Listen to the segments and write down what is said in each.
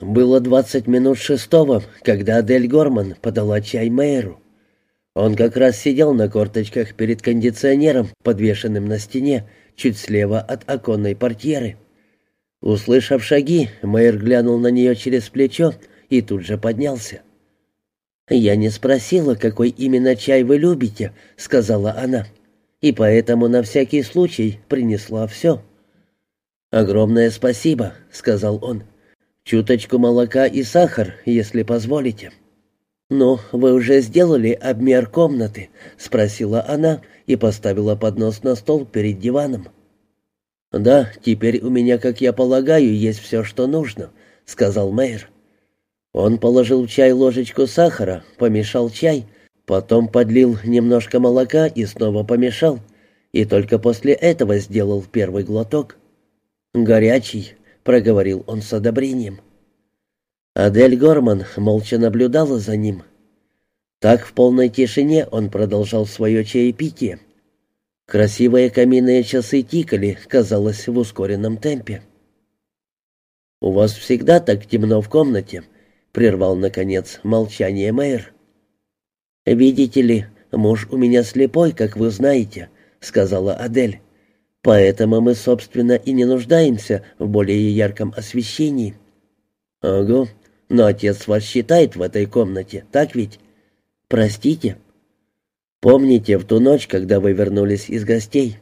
Было двадцать минут шестого, когда Адель Горман подала чай мэру. Он как раз сидел на корточках перед кондиционером, подвешенным на стене, чуть слева от оконной портьеры. Услышав шаги, мэр глянул на нее через плечо и тут же поднялся. «Я не спросила, какой именно чай вы любите», — сказала она, «и поэтому на всякий случай принесла все». «Огромное спасибо», — сказал он. «Чуточку молока и сахар, если позволите». «Ну, вы уже сделали обмер комнаты?» — спросила она и поставила поднос на стол перед диваном. «Да, теперь у меня, как я полагаю, есть все, что нужно», — сказал мэр. Он положил в чай ложечку сахара, помешал чай, потом подлил немножко молока и снова помешал, и только после этого сделал первый глоток. «Горячий», — проговорил он с одобрением. Адель Горман молча наблюдала за ним. Так в полной тишине он продолжал свое чаепитие. Красивые каминные часы тикали, казалось, в ускоренном темпе. «У вас всегда так темно в комнате», — прервал, наконец, молчание мэр. «Видите ли, муж у меня слепой, как вы знаете», — сказала Адель. «Поэтому мы, собственно, и не нуждаемся в более ярком освещении». «Ага», но отец вас считает в этой комнате, так ведь? Простите. Помните в ту ночь, когда вы вернулись из гостей?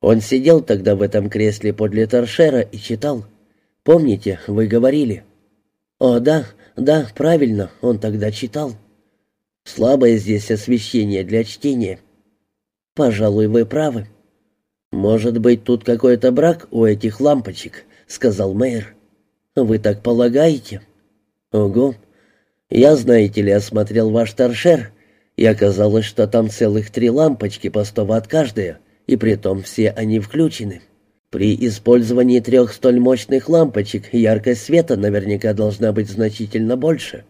Он сидел тогда в этом кресле подле торшера и читал. Помните, вы говорили? О, да, да, правильно, он тогда читал. Слабое здесь освещение для чтения. Пожалуй, вы правы. Может быть, тут какой-то брак у этих лампочек, сказал мэр. Вы так полагаете? «Ого! Я, знаете ли, осмотрел ваш торшер, и оказалось, что там целых три лампочки по сто ватт каждая, и притом все они включены. При использовании трех столь мощных лампочек яркость света наверняка должна быть значительно больше».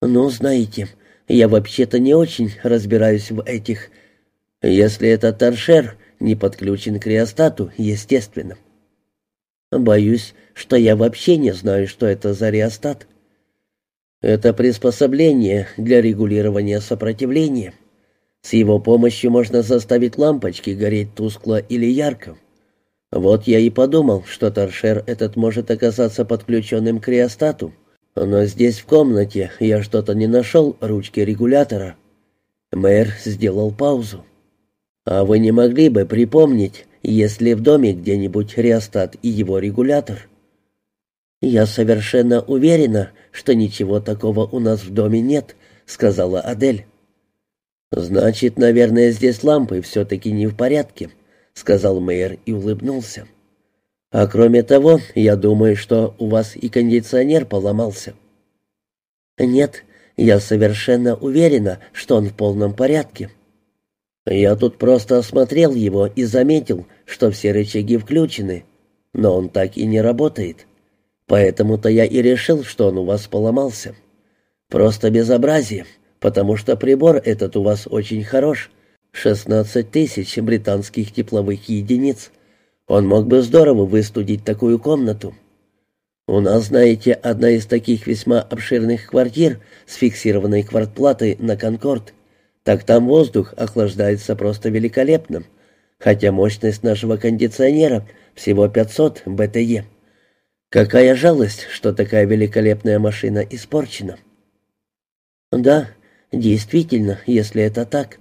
«Ну, знаете, я вообще-то не очень разбираюсь в этих... Если этот торшер не подключен к реостату, естественно». Боюсь, что я вообще не знаю, что это за реостат. Это приспособление для регулирования сопротивления. С его помощью можно заставить лампочки гореть тускло или ярко. Вот я и подумал, что торшер этот может оказаться подключенным к реостату. Но здесь в комнате я что-то не нашел ручки регулятора. Мэр сделал паузу. «А вы не могли бы припомнить, есть ли в доме где-нибудь реостат и его регулятор?» «Я совершенно уверена, что ничего такого у нас в доме нет», — сказала Адель. «Значит, наверное, здесь лампы все-таки не в порядке», — сказал мэр и улыбнулся. «А кроме того, я думаю, что у вас и кондиционер поломался». «Нет, я совершенно уверена, что он в полном порядке». Я тут просто осмотрел его и заметил, что все рычаги включены, но он так и не работает. Поэтому-то я и решил, что он у вас поломался. Просто безобразие, потому что прибор этот у вас очень хорош. 16 тысяч британских тепловых единиц. Он мог бы здорово выстудить такую комнату. У нас, знаете, одна из таких весьма обширных квартир с фиксированной квартплатой на «Конкорд» так там воздух охлаждается просто великолепно, хотя мощность нашего кондиционера всего 500 БТЕ. Какая жалость, что такая великолепная машина испорчена. Да, действительно, если это так.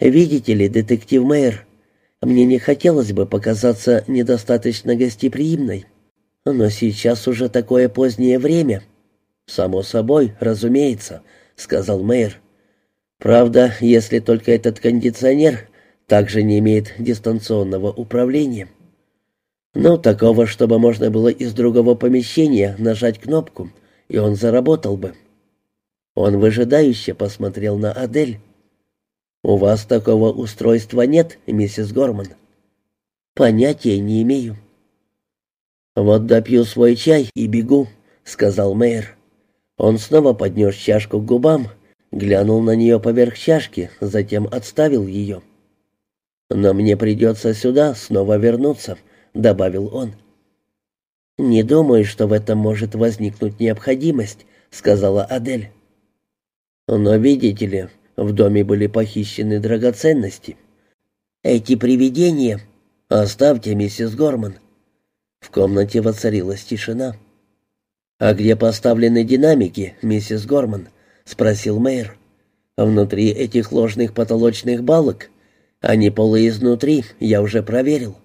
Видите ли, детектив Мэйр, мне не хотелось бы показаться недостаточно гостеприимной, но сейчас уже такое позднее время. Само собой, разумеется, сказал Мэйр. Правда, если только этот кондиционер также не имеет дистанционного управления. Ну, такого, чтобы можно было из другого помещения нажать кнопку, и он заработал бы. Он выжидающе посмотрел на Адель. «У вас такого устройства нет, миссис Горман?» «Понятия не имею». «Вот допью свой чай и бегу», — сказал мэр. Он снова поднес чашку к губам, Глянул на нее поверх чашки, затем отставил ее. «Но мне придется сюда снова вернуться», — добавил он. «Не думаю, что в этом может возникнуть необходимость», — сказала Адель. «Но, видите ли, в доме были похищены драгоценности. Эти привидения...» «Оставьте, миссис Горман». В комнате воцарилась тишина. «А где поставлены динамики, миссис Горман?» — спросил мэр. «Внутри этих ложных потолочных балок. Они полы изнутри, я уже проверил».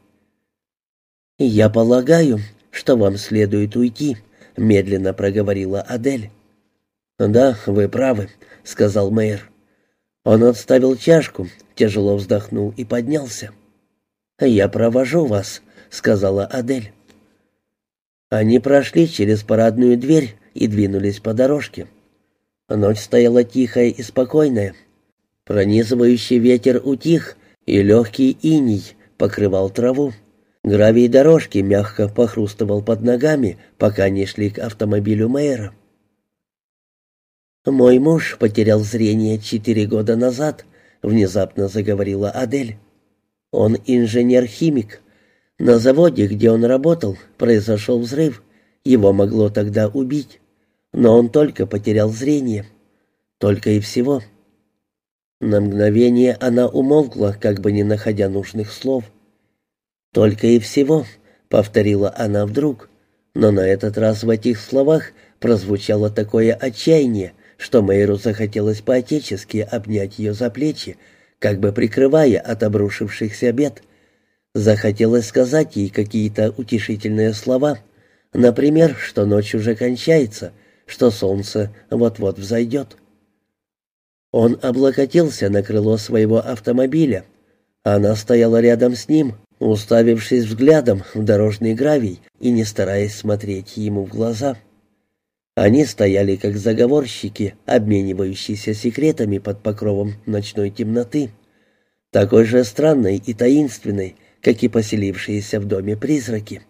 «Я полагаю, что вам следует уйти», — медленно проговорила Адель. «Да, вы правы», — сказал мэр. Он отставил чашку, тяжело вздохнул и поднялся. «Я провожу вас», — сказала Адель. Они прошли через парадную дверь и двинулись по дорожке. Ночь стояла тихая и спокойная. Пронизывающий ветер утих, и легкий иней покрывал траву. Гравий дорожки мягко похрустывал под ногами, пока не шли к автомобилю мэра. «Мой муж потерял зрение четыре года назад», — внезапно заговорила Адель. «Он инженер-химик. На заводе, где он работал, произошел взрыв. Его могло тогда убить. Но он только потерял зрение. Только и всего». На мгновение она умолкла, как бы не находя нужных слов. «Только и всего», — повторила она вдруг. Но на этот раз в этих словах прозвучало такое отчаяние, что Мэйру захотелось поотечески обнять ее за плечи, как бы прикрывая от обрушившихся бед. Захотелось сказать ей какие-то утешительные слова, например, что ночь уже кончается, что солнце вот-вот взойдет. Он облокотился на крыло своего автомобиля. Она стояла рядом с ним, уставившись взглядом в дорожный гравий и не стараясь смотреть ему в глаза. Они стояли как заговорщики, обменивающиеся секретами под покровом ночной темноты, такой же странной и таинственной, как и поселившиеся в доме призраки.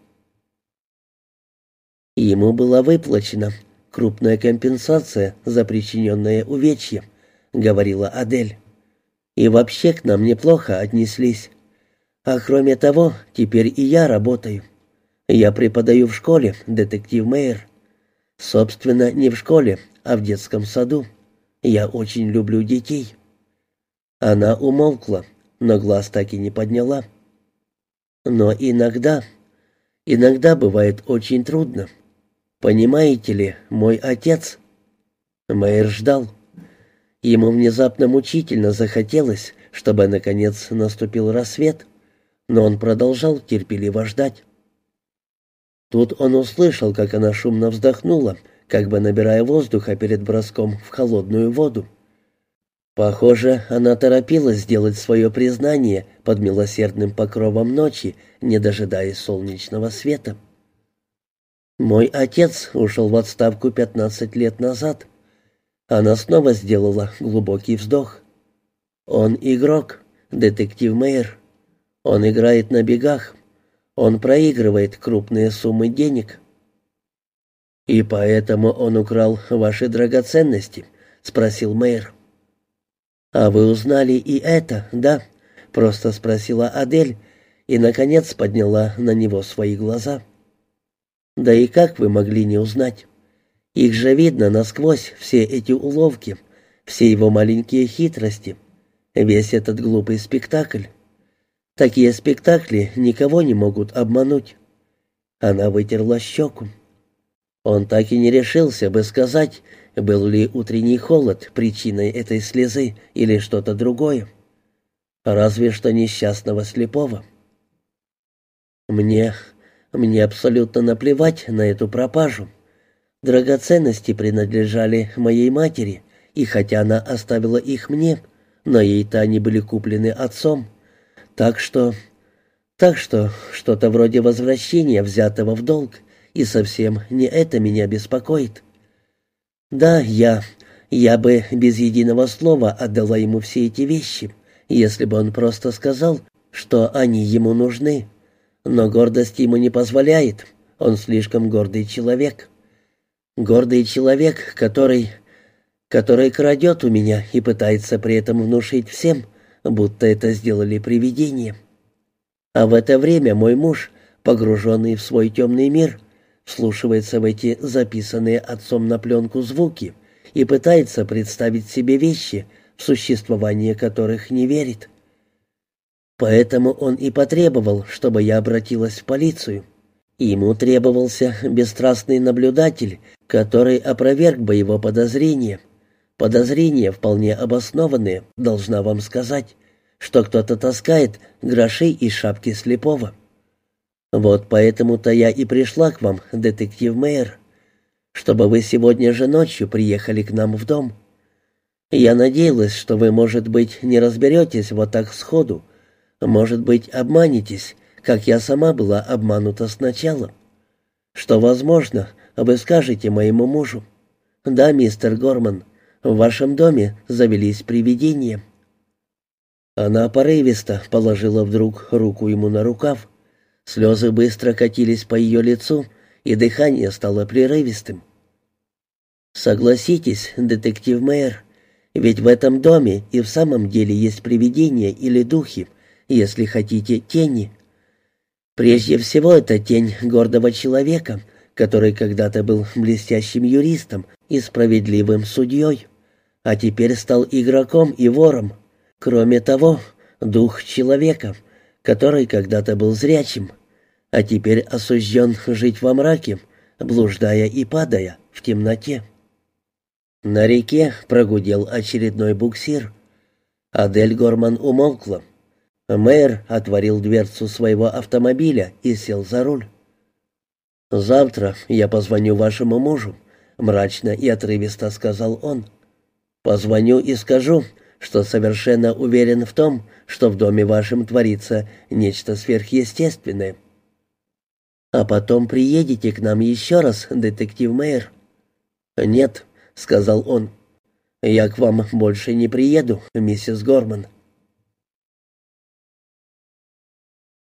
Ему была выплачена крупная компенсация за причиненное увечье, говорила Адель. И вообще к нам неплохо отнеслись. А кроме того, теперь и я работаю. Я преподаю в школе, детектив Мейер. Собственно, не в школе, а в детском саду. Я очень люблю детей». Она умолкла, но глаз так и не подняла. «Но иногда, иногда бывает очень трудно. Понимаете ли, мой отец...» Мэйр ждал. Ему внезапно мучительно захотелось, чтобы, наконец, наступил рассвет, но он продолжал терпеливо ждать. Тут он услышал, как она шумно вздохнула, как бы набирая воздуха перед броском в холодную воду. Похоже, она торопилась сделать свое признание под милосердным покровом ночи, не дожидаясь солнечного света. «Мой отец ушел в отставку пятнадцать лет назад». Она снова сделала глубокий вздох. «Он игрок, детектив Мейер. Он играет на бегах. Он проигрывает крупные суммы денег. «И поэтому он украл ваши драгоценности?» — спросил мэр. «А вы узнали и это, да?» — просто спросила Адель и, наконец, подняла на него свои глаза. «Да и как вы могли не узнать? Их же видно насквозь, все эти уловки, все его маленькие хитрости, весь этот глупый спектакль. Такие спектакли никого не могут обмануть. Она вытерла щеку. Он так и не решился бы сказать, был ли утренний холод причиной этой слезы или что-то другое. Разве что несчастного слепого. Мне... мне абсолютно наплевать на эту пропажу. Драгоценности принадлежали моей матери, и хотя она оставила их мне, но ей-то они были куплены отцом, так что... Так что что-то вроде возвращения взятого в долг, и совсем не это меня беспокоит. Да, я... Я бы без единого слова отдала ему все эти вещи, если бы он просто сказал, что они ему нужны. Но гордость ему не позволяет. Он слишком гордый человек. Гордый человек, который... который крадет у меня и пытается при этом внушить всем, будто это сделали привидения. А в это время мой муж, погруженный в свой темный мир, вслушивается в эти записанные отцом на пленку звуки и пытается представить себе вещи, в существование которых не верит. Поэтому он и потребовал, чтобы я обратилась в полицию. Ему требовался бесстрастный наблюдатель, который опроверг бы его подозрения. Подозрения вполне обоснованные, должна вам сказать, что кто-то таскает гроши из шапки слепого. Вот поэтому-то я и пришла к вам, детектив Мэйр, чтобы вы сегодня же ночью приехали к нам в дом. Я надеялась, что вы, может быть, не разберетесь вот так сходу, может быть, обманетесь, как я сама была обманута сначала. Что, возможно, вы скажете моему мужу. Да, мистер Горман, в вашем доме завелись привидения». Она порывисто положила вдруг руку ему на рукав. Слезы быстро катились по ее лицу, и дыхание стало прерывистым. «Согласитесь, детектив Мэйр, ведь в этом доме и в самом деле есть привидения или духи, если хотите, тени. Прежде всего, это тень гордого человека, который когда-то был блестящим юристом и справедливым судьей, а теперь стал игроком и вором. Кроме того, дух человека, который когда-то был зрячим, а теперь осужден жить во мраке, блуждая и падая в темноте. На реке прогудел очередной буксир. Адель Горман умолкла. Мэр отворил дверцу своего автомобиля и сел за руль. «Завтра я позвоню вашему мужу», — мрачно и отрывисто сказал он. «Позвоню и скажу, что совершенно уверен в том, что в доме вашем творится нечто сверхъестественное. А потом приедете к нам еще раз, детектив Мэйр». «Нет», — сказал он, — «я к вам больше не приеду, миссис Горман».